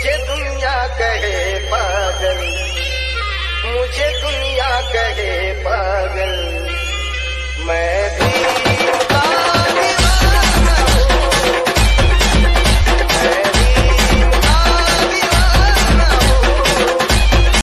मुझे दुनिया कहे पागल मुझे दुनिया कहे